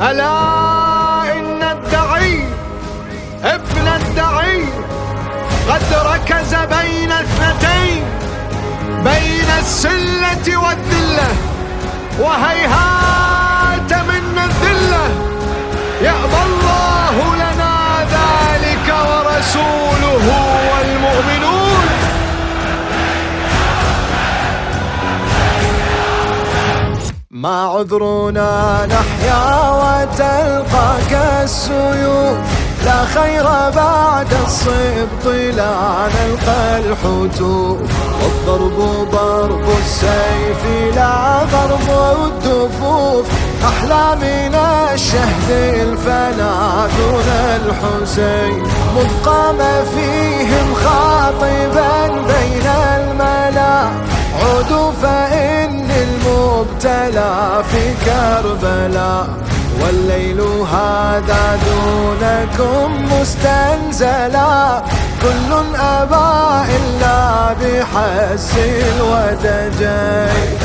ألا إن الدعي ابن الدعي قد ركز بين اثنتين بين السلة والذلة وهيهات ما عذرنا نحيا وتلقاك السيوف لا خير بعد الصبط لا نلقى الحتوف والضرب ضرب السيف لا ضرب الدفوف أحلى من الشهد الفنا دون الحسين مذ قام فيهم خاطبا بين الملا عودوا فإن المبتلى في كربلاء والليل هذا دونكم مستنزلا كل أبى إلا بحس الودجين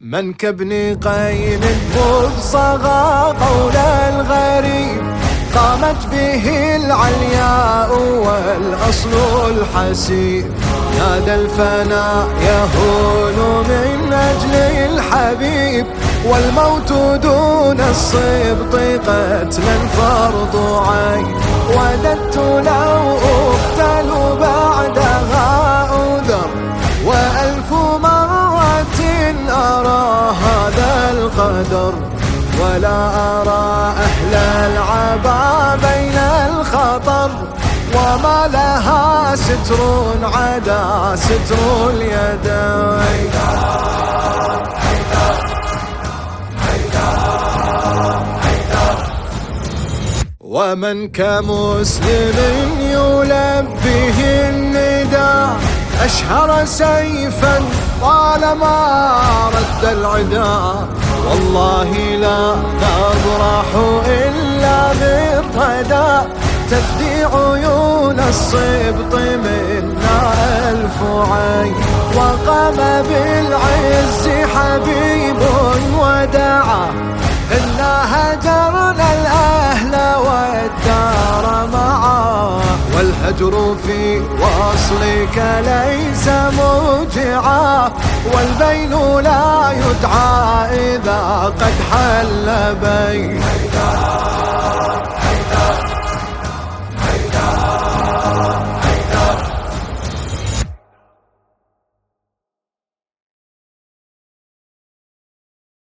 من كابن قين الضب صغى قول الغريب قامت به العلياء والأصل الحسيب نادى الفناء يهون من أجل الحبيب، والموت دون الصبط قتلا فرض عين. وددت لو أقتل بعدها أذر وألف مرة أرى هذا القدر، ولا أرى الخطر وما لها ستر عدا ستر اليدين ومن كمسلم يلبه النداء، أشهر سيفا طالما رد العدا. والله لا نبرح إلا بالردى تفدي عيون الصبط منا ألف عين. وقام بالعز حبيب ودعا. إنا هجرنا الأهل والدار معا. والهجر في وصلك ليس موجعا والبين لا يدعى إذا قد حل بين